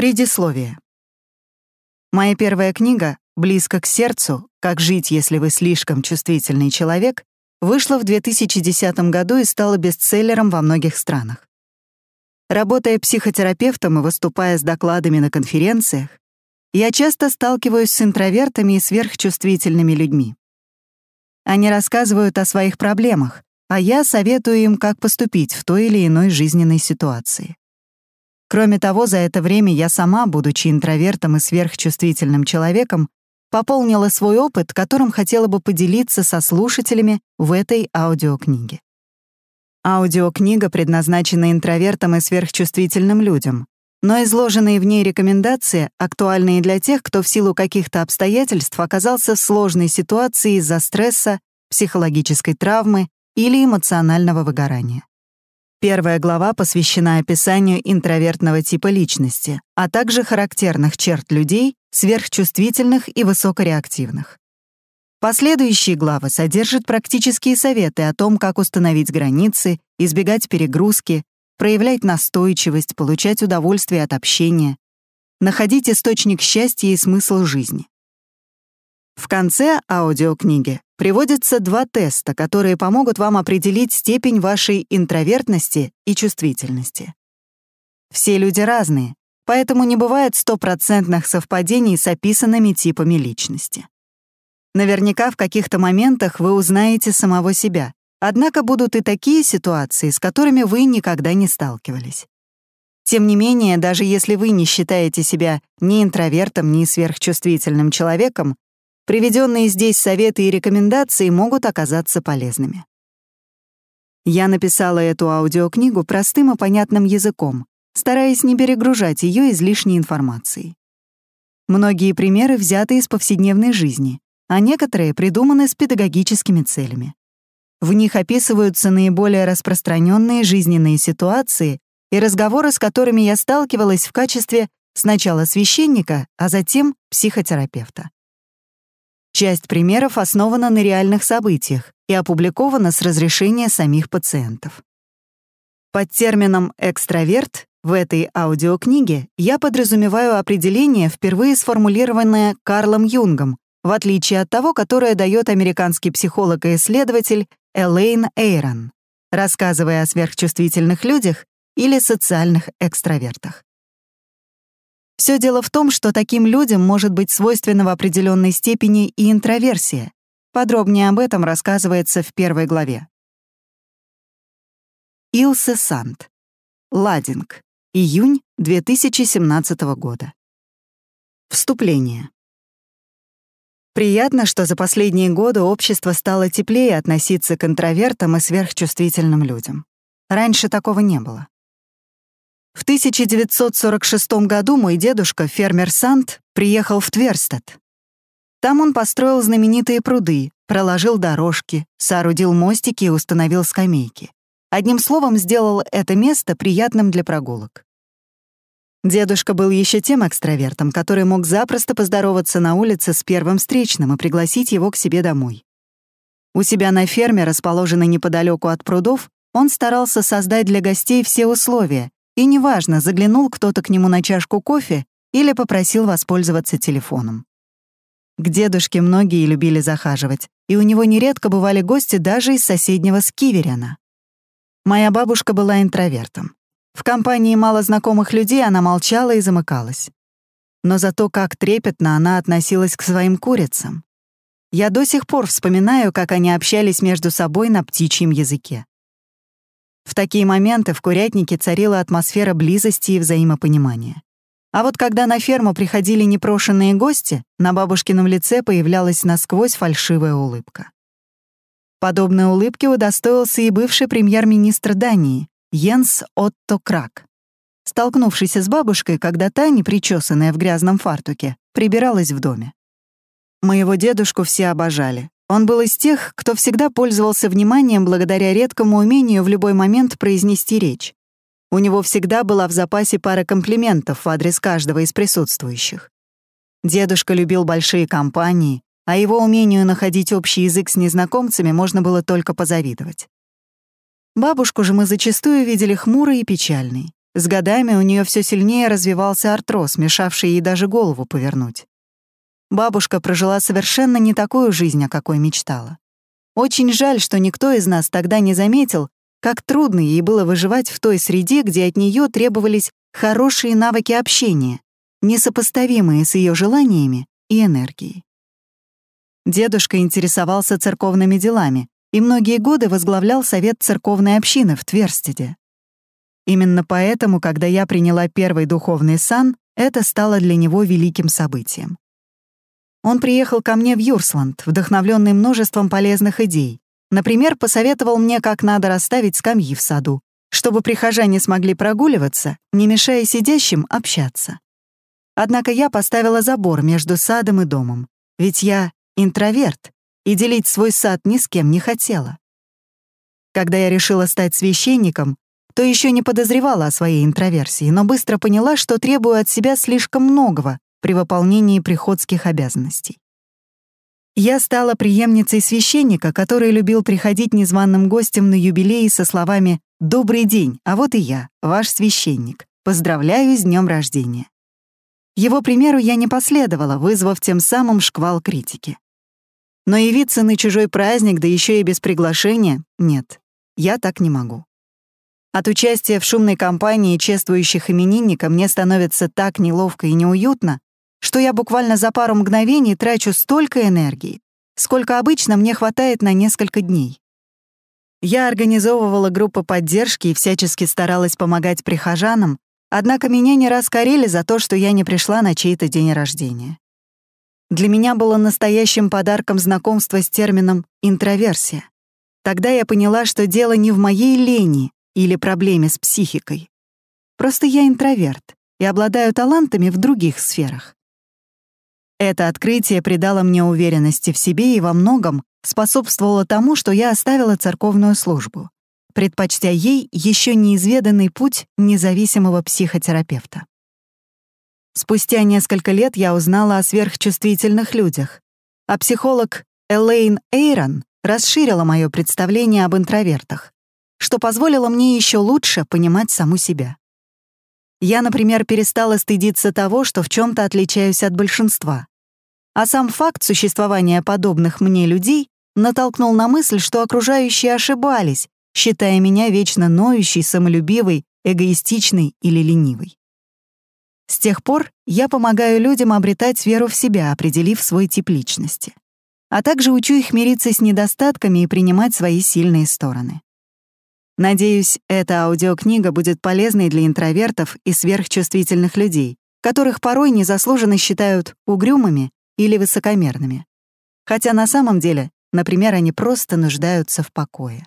Предисловие. Моя первая книга «Близко к сердцу. Как жить, если вы слишком чувствительный человек» вышла в 2010 году и стала бестселлером во многих странах. Работая психотерапевтом и выступая с докладами на конференциях, я часто сталкиваюсь с интровертами и сверхчувствительными людьми. Они рассказывают о своих проблемах, а я советую им, как поступить в той или иной жизненной ситуации. Кроме того, за это время я сама, будучи интровертом и сверхчувствительным человеком, пополнила свой опыт, которым хотела бы поделиться со слушателями в этой аудиокниге. Аудиокнига предназначена интровертам и сверхчувствительным людям, но изложенные в ней рекомендации актуальны и для тех, кто в силу каких-то обстоятельств оказался в сложной ситуации из-за стресса, психологической травмы или эмоционального выгорания. Первая глава посвящена описанию интровертного типа личности, а также характерных черт людей, сверхчувствительных и высокореактивных. Последующие главы содержат практические советы о том, как установить границы, избегать перегрузки, проявлять настойчивость, получать удовольствие от общения, находить источник счастья и смысл жизни. В конце аудиокниги приводятся два теста, которые помогут вам определить степень вашей интровертности и чувствительности. Все люди разные, поэтому не бывает стопроцентных совпадений с описанными типами личности. Наверняка в каких-то моментах вы узнаете самого себя, однако будут и такие ситуации, с которыми вы никогда не сталкивались. Тем не менее, даже если вы не считаете себя ни интровертом, ни сверхчувствительным человеком, Приведенные здесь советы и рекомендации могут оказаться полезными. Я написала эту аудиокнигу простым и понятным языком, стараясь не перегружать ее излишней информацией. Многие примеры взяты из повседневной жизни, а некоторые придуманы с педагогическими целями. В них описываются наиболее распространенные жизненные ситуации и разговоры, с которыми я сталкивалась в качестве сначала священника, а затем психотерапевта. Часть примеров основана на реальных событиях и опубликована с разрешения самих пациентов. Под термином «экстраверт» в этой аудиокниге я подразумеваю определение, впервые сформулированное Карлом Юнгом, в отличие от того, которое дает американский психолог и исследователь Элейн Эйрон, рассказывая о сверхчувствительных людях или социальных экстравертах. Все дело в том, что таким людям может быть свойственна в определенной степени и интроверсия. Подробнее об этом рассказывается в первой главе. Илсе Санд. Ладинг. Июнь 2017 года. Вступление. Приятно, что за последние годы общество стало теплее относиться к интровертам и сверхчувствительным людям. Раньше такого не было. В 1946 году мой дедушка, фермер Сант, приехал в Тверстед. Там он построил знаменитые пруды, проложил дорожки, соорудил мостики и установил скамейки. Одним словом, сделал это место приятным для прогулок. Дедушка был еще тем экстравертом, который мог запросто поздороваться на улице с первым встречным и пригласить его к себе домой. У себя на ферме, расположенной неподалеку от прудов, он старался создать для гостей все условия, и неважно, заглянул кто-то к нему на чашку кофе или попросил воспользоваться телефоном. К дедушке многие любили захаживать, и у него нередко бывали гости даже из соседнего Скиверена. Моя бабушка была интровертом. В компании мало знакомых людей она молчала и замыкалась. Но зато как трепетно она относилась к своим курицам. Я до сих пор вспоминаю, как они общались между собой на птичьем языке. В такие моменты в курятнике царила атмосфера близости и взаимопонимания. А вот когда на ферму приходили непрошенные гости, на бабушкином лице появлялась насквозь фальшивая улыбка. Подобной улыбки удостоился и бывший премьер-министр Дании Йенс Отто Крак. Столкнувшись с бабушкой, когда та, непричесанная в грязном фартуке, прибиралась в доме. Моего дедушку все обожали, он был из тех, кто всегда пользовался вниманием благодаря редкому умению в любой момент произнести речь. У него всегда была в запасе пара комплиментов в адрес каждого из присутствующих. Дедушка любил большие компании, а его умению находить общий язык с незнакомцами можно было только позавидовать. Бабушку же мы зачастую видели хмурой и печальной. С годами у нее все сильнее развивался артроз, мешавший ей даже голову повернуть. Бабушка прожила совершенно не такую жизнь, о какой мечтала. Очень жаль, что никто из нас тогда не заметил, как трудно ей было выживать в той среде, где от нее требовались хорошие навыки общения, несопоставимые с ее желаниями и энергией. Дедушка интересовался церковными делами и многие годы возглавлял совет церковной общины в Тверстеде. Именно поэтому, когда я приняла первый духовный сан, это стало для него великим событием. Он приехал ко мне в Юрсланд, вдохновленный множеством полезных идей. Например, посоветовал мне, как надо расставить скамьи в саду, чтобы прихожане смогли прогуливаться, не мешая сидящим общаться. Однако я поставила забор между садом и домом, ведь я интроверт и делить свой сад ни с кем не хотела. Когда я решила стать священником, то еще не подозревала о своей интроверсии, но быстро поняла, что требую от себя слишком многого при выполнении приходских обязанностей. Я стала преемницей священника, который любил приходить незваным гостям на юбилеи со словами «Добрый день, а вот и я, ваш священник. Поздравляю с днем рождения». Его примеру я не последовала, вызвав тем самым шквал критики. Но явиться на чужой праздник, да еще и без приглашения — нет, я так не могу. От участия в шумной компании чествующих именинника мне становится так неловко и неуютно, что я буквально за пару мгновений трачу столько энергии, сколько обычно мне хватает на несколько дней. Я организовывала группы поддержки и всячески старалась помогать прихожанам, однако меня не раз корили за то, что я не пришла на чей-то день рождения. Для меня было настоящим подарком знакомство с термином «интроверсия». Тогда я поняла, что дело не в моей лени, или проблеме с психикой. Просто я интроверт и обладаю талантами в других сферах. Это открытие придало мне уверенности в себе и во многом способствовало тому, что я оставила церковную службу, предпочтя ей еще неизведанный путь независимого психотерапевта. Спустя несколько лет я узнала о сверхчувствительных людях, а психолог Элейн Эйрон расширила мое представление об интровертах, что позволило мне еще лучше понимать саму себя. Я, например, перестала стыдиться того, что в чем-то отличаюсь от большинства. А сам факт существования подобных мне людей натолкнул на мысль, что окружающие ошибались, считая меня вечно ноющей, самолюбивой, эгоистичной или ленивой. С тех пор я помогаю людям обретать веру в себя, определив свой тип личности. А также учу их мириться с недостатками и принимать свои сильные стороны. Надеюсь, эта аудиокнига будет полезной для интровертов и сверхчувствительных людей, которых порой незаслуженно считают угрюмыми или высокомерными. Хотя на самом деле, например, они просто нуждаются в покое.